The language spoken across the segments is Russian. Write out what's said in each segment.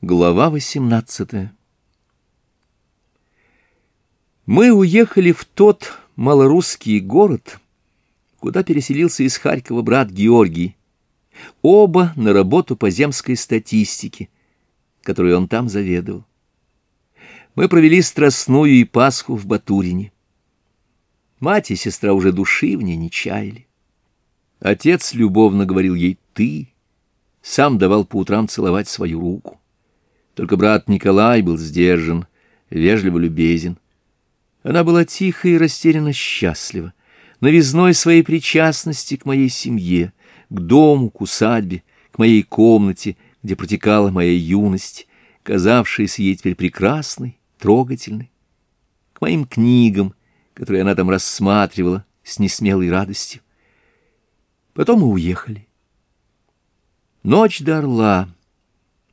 Глава 18 Мы уехали в тот малорусский город, куда переселился из Харькова брат Георгий, оба на работу по земской статистике, которую он там заведовал. Мы провели Страстную и Пасху в Батурине. Мать и сестра уже души в ней не чаяли. Отец любовно говорил ей «ты», сам давал по утрам целовать свою руку. Только брат Николай был сдержан, вежливо любезен. Она была тихо и растерянно счастлива, новизной своей причастности к моей семье, к дому, к усадьбе, к моей комнате, где протекала моя юность, казавшаяся ей теперь прекрасной, трогательной, к моим книгам, которые она там рассматривала с несмелой радостью. Потом мы уехали. Ночь до орла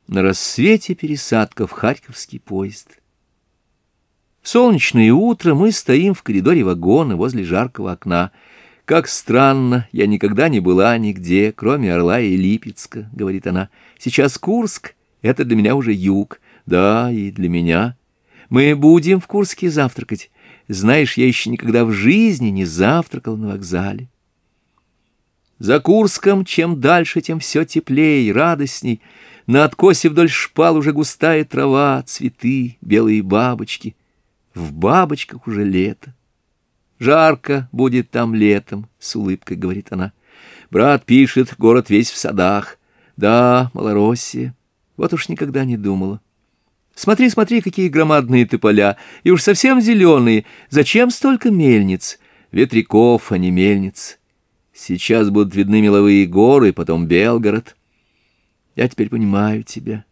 на рассвете пересадка в Харьковский поезд. В солнечное утро мы стоим в коридоре вагона возле жаркого окна. «Как странно, я никогда не была нигде, кроме Орла и Липецка», — говорит она. «Сейчас Курск — это для меня уже юг. Да, и для меня. Мы будем в Курске завтракать. Знаешь, я еще никогда в жизни не завтракал на вокзале». За Курском чем дальше, тем все теплее и радостней — на откосе вдоль шпал уже густая трава, цветы, белые бабочки. В бабочках уже лето. Жарко будет там летом, с улыбкой говорит она. Брат пишет, город весь в садах. Да, Малороссия. Вот уж никогда не думала. Смотри, смотри, какие громадные ты поля и уж совсем зеленые. Зачем столько мельниц? Ветряков, а не мельниц. Сейчас будут видны меловые горы, потом Белгород. Я теперь понимаю тебя.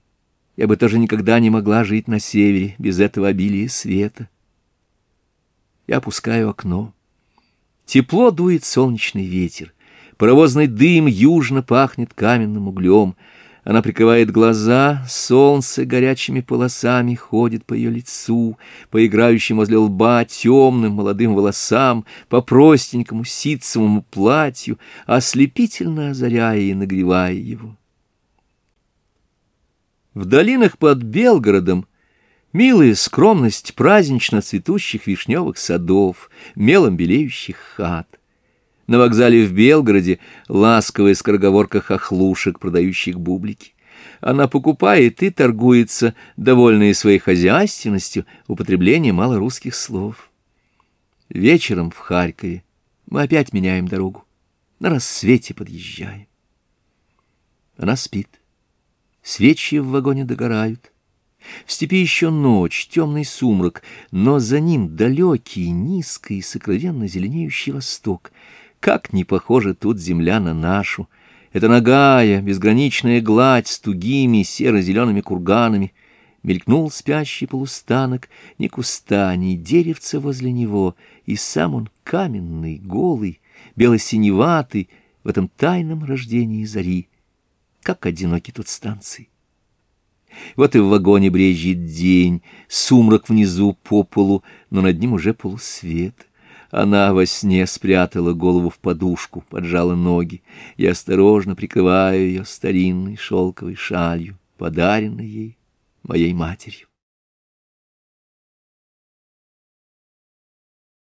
Я бы тоже никогда не могла жить на севере без этого обилия света. Я опускаю окно. Тепло дует солнечный ветер. Паровозный дым южно пахнет каменным углем. Она прикрывает глаза, солнце горячими полосами ходит по ее лицу, по играющим возле лба темным молодым волосам, по простенькому ситцевому платью, ослепительно озаряя и нагревая его. В долинах под Белгородом милая скромность празднично цветущих вишневых садов, мелом белеющих хат. На вокзале в Белгороде ласковая скороговорка хохлушек, продающих бублики. Она покупает и торгуется, довольная своей хозяйственностью, употреблением малорусских слов. Вечером в Харькове мы опять меняем дорогу. На рассвете подъезжаем. Она спит. Свечи в вагоне догорают. В степи еще ночь, темный сумрак, но за ним далекий, низкий, сокровенно зеленеющий восток. Как не похожа тут земля на нашу! Это нагая, безграничная гладь с тугими серо-зелеными курганами. Мелькнул спящий полустанок, ни куста, ни деревца возле него, и сам он каменный, голый, белосиневатый в этом тайном рождении зари. Как одиноки тут станции. Вот и в вагоне брежет день, сумрак внизу по полу, но над ним уже полусвет. Она во сне спрятала голову в подушку, поджала ноги. Я осторожно прикрываю ее старинной шелковой шалью, подаренной ей моей матерью.